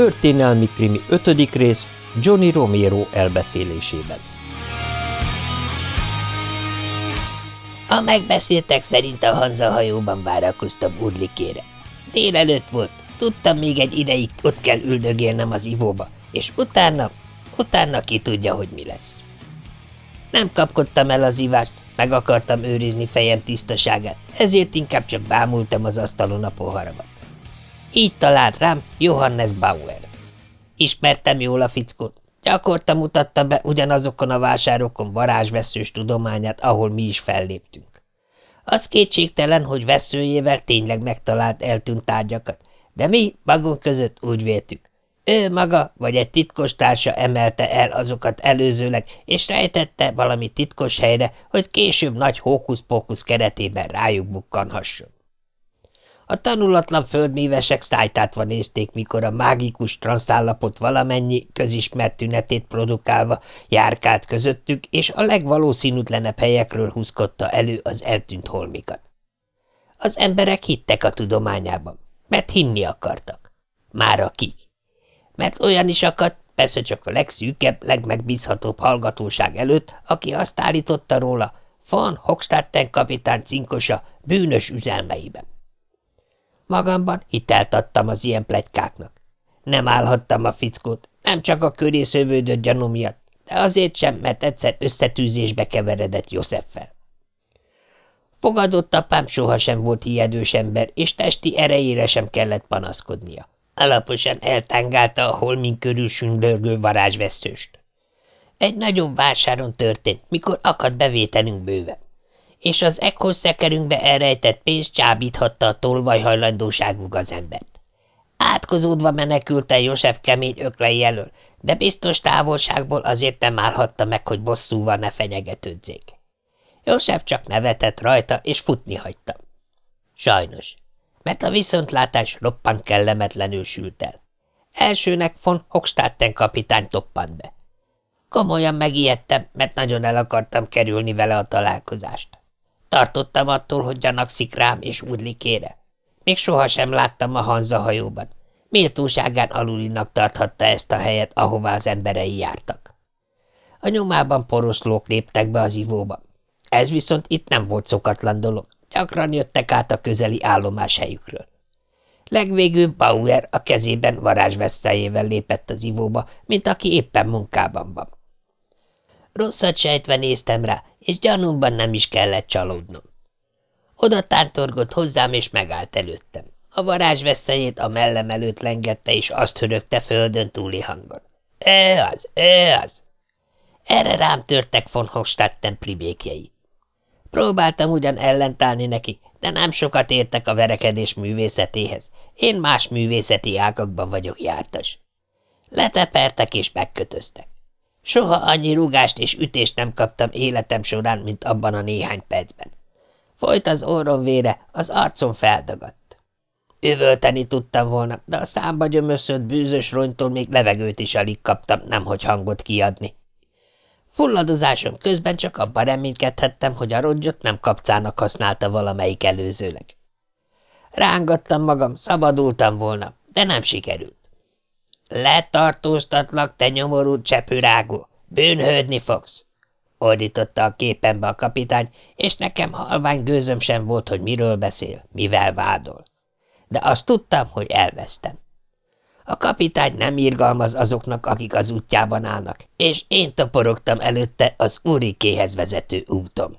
Történelmi krimi 5. rész Johnny Romero elbeszélésében. A megbeszéltek szerint a Hanza hajóban várakoztam Urlikére. Délelőtt volt, tudtam még egy ideig ott kell üldögélnem az ivóba, és utána, utána ki tudja, hogy mi lesz. Nem kapkodtam el az ivást, meg akartam őrizni fejem tisztaságát, ezért inkább csak bámultam az asztalon a poharamat. Így talált rám Johannes Bauer. Ismertem jól a fickót, gyakorta mutatta be ugyanazokon a vásárokon varázsveszős tudományát, ahol mi is felléptünk. Az kétségtelen, hogy veszőjével tényleg megtalált eltűnt tárgyakat, de mi magunk között úgy véltük. Ő maga vagy egy titkos társa emelte el azokat előzőleg, és rejtette valami titkos helyre, hogy később nagy hókusz-pókusz keretében rájuk bukkanhasson. A tanulatlan földmívesek szájtátva nézték, mikor a mágikus transzállapot valamennyi közismert tünetét produkálva járkált közöttük, és a legvalószínűtlenebb helyekről húzkodta elő az eltűnt holmikat. Az emberek hittek a tudományában, mert hinni akartak. Már aki. Mert olyan is akadt, persze csak a legszűkebb, legmegbízhatóbb hallgatóság előtt, aki azt állította róla, von Hochstatten kapitán cinkosa bűnös üzelmeiben. Magamban hitelt adtam az ilyen plegykáknak. Nem állhattam a fickót, nem csak a köré szövődött gyanú miatt, de azért sem, mert egyszer összetűzésbe keveredett Józseffel. Fogadott apám sohasem volt hiedős ember, és testi erejére sem kellett panaszkodnia. Alaposan eltángálta a holmin körül sündörgő varázsveszőst. Egy nagyobb vásáron történt, mikor akad bevételünk bőven és az ekkor szekerünkbe elrejtett pénz csábíthatta a tolvajhajlandóságú gazembert. Átkozódva menekült el József kemény öklei elől, de biztos távolságból azért nem állhatta meg, hogy bosszúval ne fenyegetődzék. József csak nevetett rajta, és futni hagyta. Sajnos, mert a viszontlátás roppant kellemetlenül sült el. Elsőnek von Hochstatten kapitány toppant be. Komolyan megijedtem, mert nagyon el akartam kerülni vele a találkozást. Tartottam attól, hogy gyanakszik rám és úrlikére. Még sohasem láttam a Hanza hajóban. Méltóságán alulinak tarthatta ezt a helyet, ahová az emberei jártak. A nyomában poroszlók léptek be az ivóba. Ez viszont itt nem volt szokatlan dolog. Gyakran jöttek át a közeli állomás helyükről. Legvégül Bauer a kezében varázsveszteljével lépett az ivóba, mint aki éppen munkában van. Rosszat sejtve néztem rá, és gyanúmban nem is kellett csalódnom. Oda tántorgott hozzám, és megállt előttem. A varázsveszélyét a mellem előtt lengette, és azt hörögte földön túli hangon. – Ő az, ő az! Erre rám törtek von Hofstadt plibékjei. Próbáltam ugyan ellentállni neki, de nem sokat értek a verekedés művészetéhez. Én más művészeti ágakban vagyok jártas. Letepertek és megkötöztek. Soha annyi rugást és ütést nem kaptam életem során, mint abban a néhány percben. Folyt az orrom vére, az arcom feldagadt. Üvölteni tudtam volna, de a számba gyömöszött bűzös ronytól még levegőt is alig kaptam, nemhogy hangot kiadni. Fulladozásom közben csak abban reménykedhettem, hogy a rongyot nem kapcának használta valamelyik előzőleg. Rángattam magam, szabadultam volna, de nem sikerült. Letartóztatlak, te nyomorú csepürágó, bűnhődni fogsz, ordította a képembe a kapitány, és nekem halvány gőzöm sem volt, hogy miről beszél, mivel vádol. De azt tudtam, hogy elvesztem. A kapitány nem irgalmaz azoknak, akik az útjában állnak, és én toporogtam előtte az úrikéhez vezető úton.